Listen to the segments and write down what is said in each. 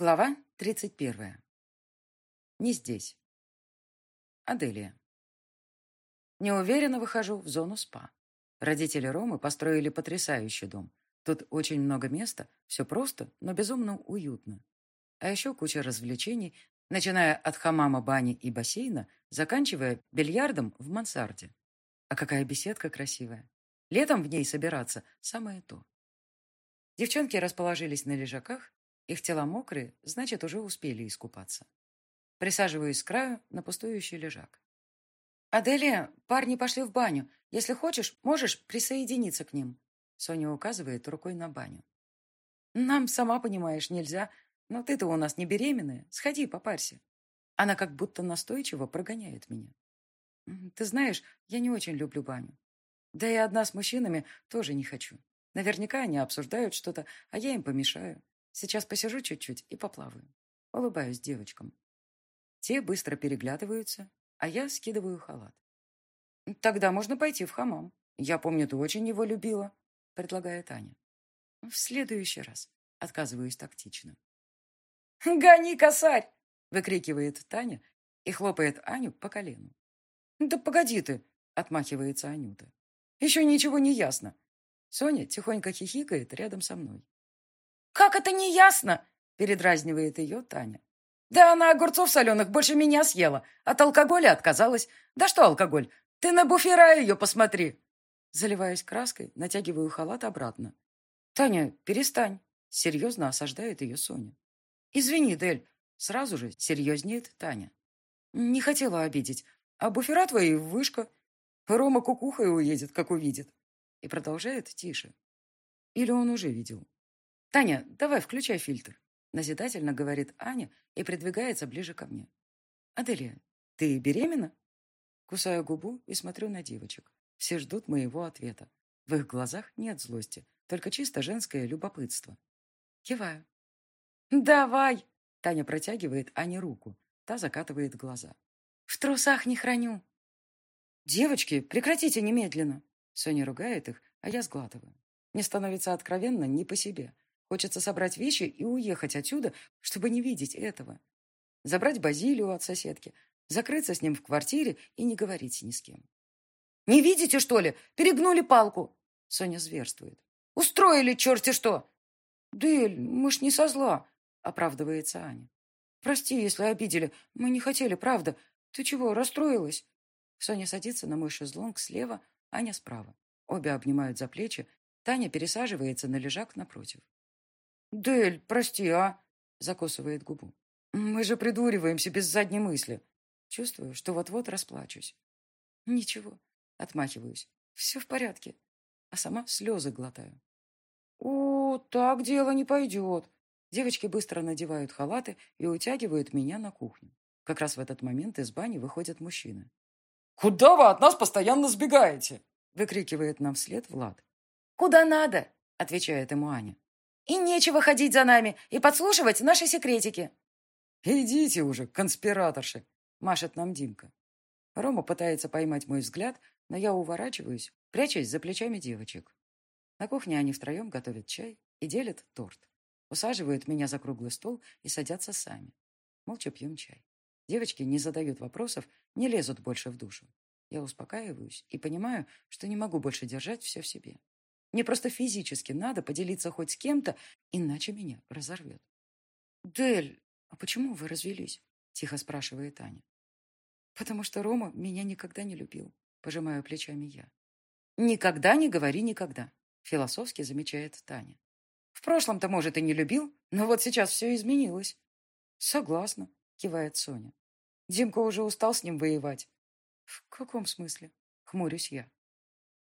Глава 31. Не здесь. Аделия. Неуверенно выхожу в зону спа. Родители Ромы построили потрясающий дом. Тут очень много места, все просто, но безумно уютно. А еще куча развлечений, начиная от хамама, бани и бассейна, заканчивая бильярдом в мансарде. А какая беседка красивая. Летом в ней собираться – самое то. Девчонки расположились на лежаках, их тела мокрые, значит, уже успели искупаться. Присаживаюсь с краю на пустующий лежак. «Аделия, парни пошли в баню. Если хочешь, можешь присоединиться к ним». Соня указывает рукой на баню. «Нам, сама понимаешь, нельзя. Но ты-то у нас не беременная. Сходи, попарься». Она как будто настойчиво прогоняет меня. «Ты знаешь, я не очень люблю баню. Да и одна с мужчинами тоже не хочу. Наверняка они обсуждают что-то, а я им помешаю. Сейчас посижу чуть-чуть и поплаваю. Улыбаюсь девочкам. Те быстро переглядываются, а я скидываю халат. «Тогда можно пойти в хамам. Я помню, ты очень его любила», — предлагает Аня. «В следующий раз», — отказываюсь тактично. «Гони, косарь!» — выкрикивает Таня и хлопает Аню по колену. «Да погоди ты!» — отмахивается Анюта. «Еще ничего не ясно». Соня тихонько хихикает рядом со мной. «Как это не ясно?» – передразнивает ее Таня. «Да она огурцов соленых больше меня съела. От алкоголя отказалась. Да что алкоголь? Ты на буфера ее посмотри!» Заливаюсь краской, натягиваю халат обратно. «Таня, перестань!» – серьезно осаждает ее Соня. «Извини, Дель!» – сразу же серьезнеет Таня. «Не хотела обидеть. А буфера твои вышка. Рома кукухой уедет, как увидит». И продолжает тише. Или он уже видел. «Таня, давай включай фильтр», — назидательно говорит Аня и придвигается ближе ко мне. «Аделия, ты беременна?» Кусаю губу и смотрю на девочек. Все ждут моего ответа. В их глазах нет злости, только чисто женское любопытство. Киваю. «Давай!» — Таня протягивает Ане руку. Та закатывает глаза. «В трусах не храню!» «Девочки, прекратите немедленно!» Соня ругает их, а я сглатываю. Мне становится откровенно не по себе. Хочется собрать вещи и уехать отсюда, чтобы не видеть этого. Забрать Базилию от соседки, закрыться с ним в квартире и не говорить ни с кем. «Не видите, что ли? Перегнули палку!» Соня зверствует. «Устроили черти что!» «Дель, мы ж не со зла!» оправдывается Аня. «Прости, если обидели. Мы не хотели, правда. Ты чего, расстроилась?» Соня садится на мой шезлонг слева, Аня справа. Обе обнимают за плечи. Таня пересаживается на лежак напротив. «Дель, прости, а?» — закусывает губу. «Мы же придуриваемся без задней мысли. Чувствую, что вот-вот расплачусь». «Ничего», — отмахиваюсь. «Все в порядке». А сама слезы глотаю. «О, так дело не пойдет». Девочки быстро надевают халаты и утягивают меня на кухню. Как раз в этот момент из бани выходят мужчины. «Куда вы от нас постоянно сбегаете?» выкрикивает нам вслед Влад. «Куда надо?» отвечает ему Аня. И нечего ходить за нами и подслушивать наши секретики. «Идите уже, конспираторши!» — машет нам Димка. Рома пытается поймать мой взгляд, но я уворачиваюсь, прячась за плечами девочек. На кухне они втроем готовят чай и делят торт. Усаживают меня за круглый стол и садятся сами. Молча пьем чай. Девочки не задают вопросов, не лезут больше в душу. Я успокаиваюсь и понимаю, что не могу больше держать все в себе. Мне просто физически надо поделиться хоть с кем-то, иначе меня разорвет. «Дель, а почему вы развелись?» – тихо спрашивает Аня. «Потому что Рома меня никогда не любил», – пожимаю плечами я. «Никогда не говори никогда», – философски замечает Таня. «В прошлом-то, может, и не любил, но вот сейчас все изменилось». «Согласна», – кивает Соня. «Димка уже устал с ним воевать». «В каком смысле?» – хмурюсь я.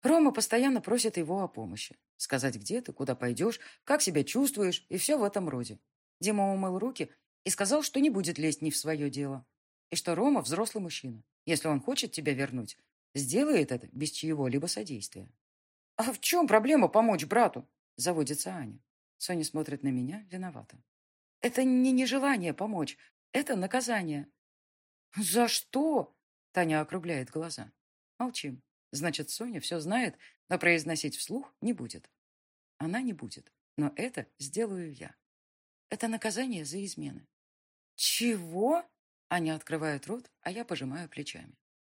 Рома постоянно просит его о помощи. Сказать, где ты, куда пойдешь, как себя чувствуешь и все в этом роде. Дима умыл руки и сказал, что не будет лезть ни в свое дело. И что Рома взрослый мужчина. Если он хочет тебя вернуть, сделает это без чьего-либо содействия. «А в чем проблема помочь брату?» – заводится Аня. Соня смотрит на меня виновата. «Это не нежелание помочь, это наказание». «За что?» – Таня округляет глаза. Молчим. Значит, Соня все знает, но произносить вслух не будет. Она не будет, но это сделаю я. Это наказание за измены. Чего? Аня открывает рот, а я пожимаю плечами.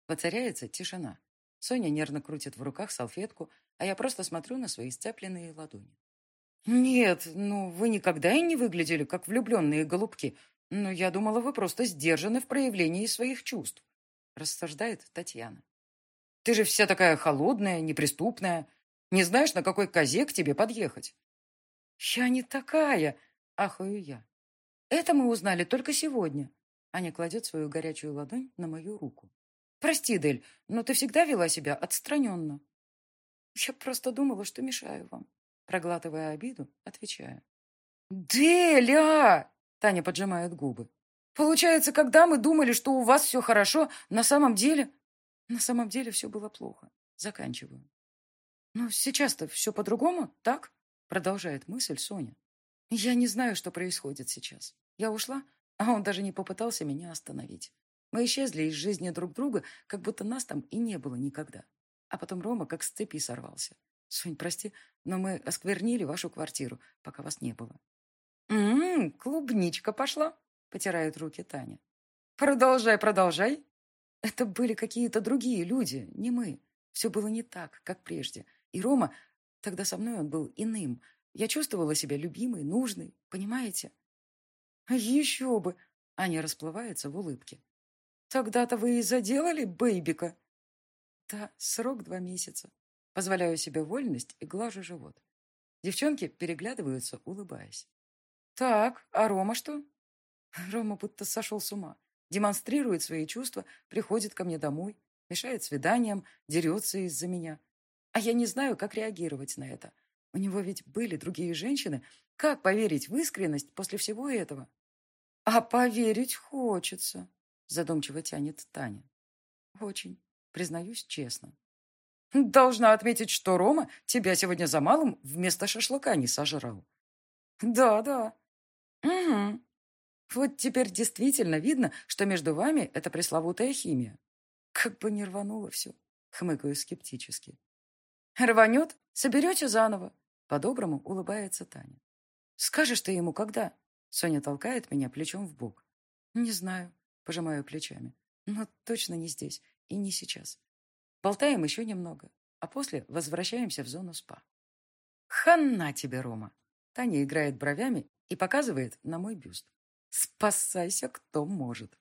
Воцаряется тишина. Соня нервно крутит в руках салфетку, а я просто смотрю на свои сцепленные ладони. «Нет, ну вы никогда и не выглядели, как влюбленные голубки. Но я думала, вы просто сдержаны в проявлении своих чувств», рассуждает Татьяна. «Ты же вся такая холодная, неприступная. Не знаешь, на какой козе к тебе подъехать?» «Я не такая», — ахаю я. «Это мы узнали только сегодня». Аня кладет свою горячую ладонь на мою руку. «Прости, Дель, но ты всегда вела себя отстраненно». «Я просто думала, что мешаю вам», проглатывая обиду, отвечаю. «Деля!» — Таня поджимает губы. «Получается, когда мы думали, что у вас все хорошо, на самом деле...» «На самом деле все было плохо. Заканчиваю». «Но сейчас-то все по-другому, так?» — продолжает мысль Соня. «Я не знаю, что происходит сейчас. Я ушла, а он даже не попытался меня остановить. Мы исчезли из жизни друг друга, как будто нас там и не было никогда. А потом Рома как с цепи сорвался. Сонь, прости, но мы осквернили вашу квартиру, пока вас не было. «М-м, клубничка пошла», — потирает руки Таня. «Продолжай, продолжай». Это были какие-то другие люди, не мы. Все было не так, как прежде. И Рома, тогда со мной он был иным. Я чувствовала себя любимой, нужной, понимаете? Еще бы! Аня расплывается в улыбке. Тогда-то вы и заделали бейбика. Да, срок два месяца. Позволяю себе вольность и глажу живот. Девчонки переглядываются, улыбаясь. «Так, а Рома что?» Рома будто сошел с ума. Демонстрирует свои чувства, приходит ко мне домой, мешает свиданиям, дерется из-за меня. А я не знаю, как реагировать на это. У него ведь были другие женщины. Как поверить в искренность после всего этого? А поверить хочется, задумчиво тянет Таня. Очень, признаюсь честно. Должна отметить, что Рома тебя сегодня за малым вместо шашлыка не сожрал. Да, да. Угу. Вот теперь действительно видно, что между вами это пресловутая химия. Как бы не рвануло все, хмыкаю скептически. Рванет, соберете заново. По-доброму улыбается Таня. Скажешь ты ему когда? Соня толкает меня плечом в бок. Не знаю, пожимаю плечами. Но точно не здесь и не сейчас. Болтаем еще немного, а после возвращаемся в зону спа. Хана тебе, Рома! Таня играет бровями и показывает на мой бюст. Спасайся, кто может.